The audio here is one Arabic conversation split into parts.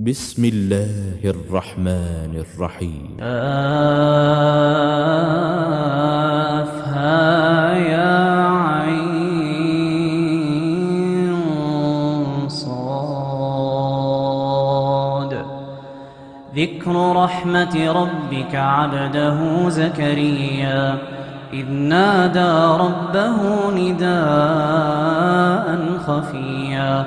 بسم الله الرحمن الرحيم. آفها يا عين صاد ذكر رحمة ربك عبده زكريا إذ نادى ربه نداء خفيا.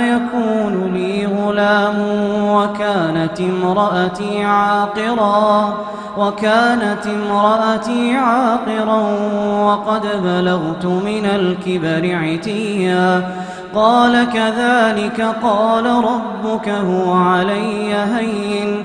يكون لي غلام وكانت امرأتي عاقرا وكانت امرأتي عاقرا وقد بلغت من الكبر عتيا قال كذلك قال ربك هو علي هين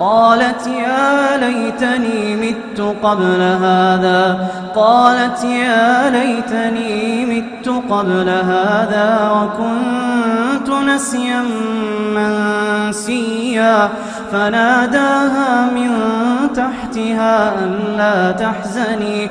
قالت يا ليتني مت قبل هذا. قالت يا ليتني مت قبل هذا وكنت نسيا منسيا. فناداها من تحتها ألا تحزني.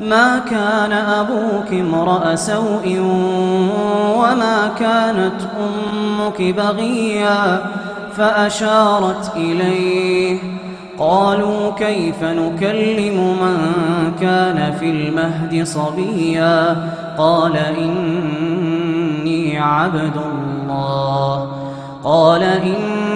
ما كان أبوك امرأ سوء وما كانت أمك بغيا فأشارت إليه. قالوا كيف نكلم من كان في المهد صبيا؟ قال إني عبد الله. قال إني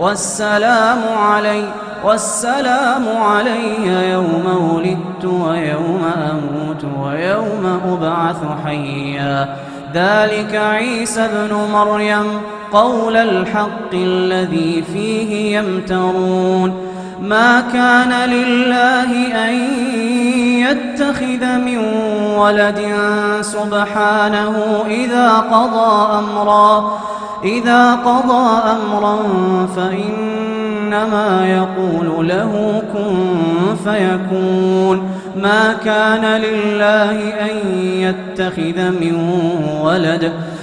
والسلام علي والسلام علي يوم ولدت ويوم أموت ويوم أبعث حيا. ذلك عيسى ابن مريم قول الحق الذي فيه يمترون. ما كان لله أن يتخذ من ولد سبحانه إذا قضى أمرا إذا قضى أمرا فإنما يقول له كن فيكون. ما كان لله أن يتخذ من ولد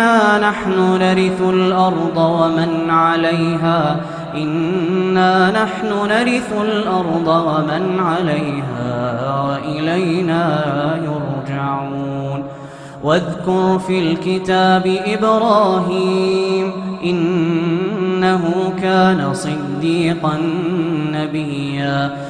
إنا نحن نرث الأرض ومن عليها. إنا نحن نرث الأرض ومن عليها وإلينا يرجعون. واذكر في الكتاب إبراهيم إنه كان صديقا نبيا.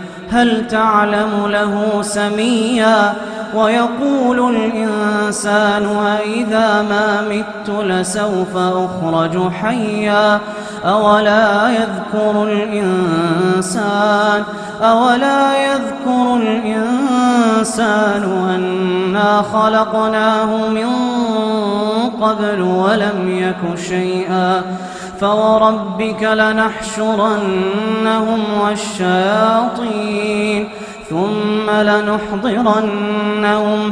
هل تعلم له سميا ويقول الإنسان أئذا ما مت لسوف أخرج حيا أولا يذكر الإنسان أولا يذكر الإنسان أنا خلقناه من قبل ولم يك شيئا فوربك لنحشرنهم والشياطين ثم لنحضرنهم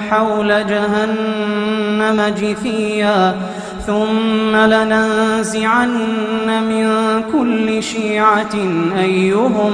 حول جهنم جثيا ثم لننزعن من كل شيعة أيهم أيهم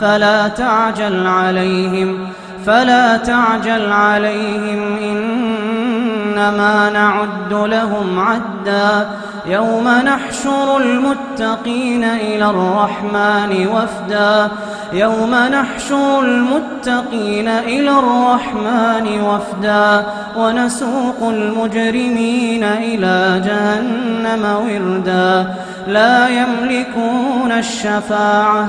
فلا تعجل عليهم فلا تعجل عليهم إنما نعد لهم عدا. يوم نحشر المتقين إلى الرحمن وفدا. يوم نحشر المتقين إلى الرحمن وفدا. ونسوق المجرمين إلى جهنم وردا. لا يملكون الشفاعة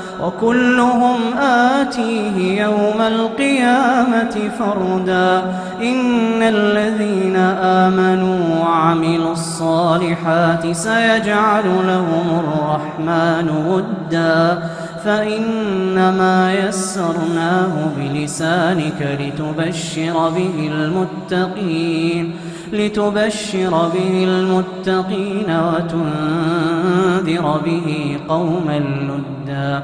وكلهم آتيه يوم القيامة فردا. إن الذين آمنوا وعملوا الصالحات سيجعل لهم الرحمن ودا. فإنما يسرناه بلسانك لتبشر به المتقين لتبشر به المتقين وتنذر به قوما لدا.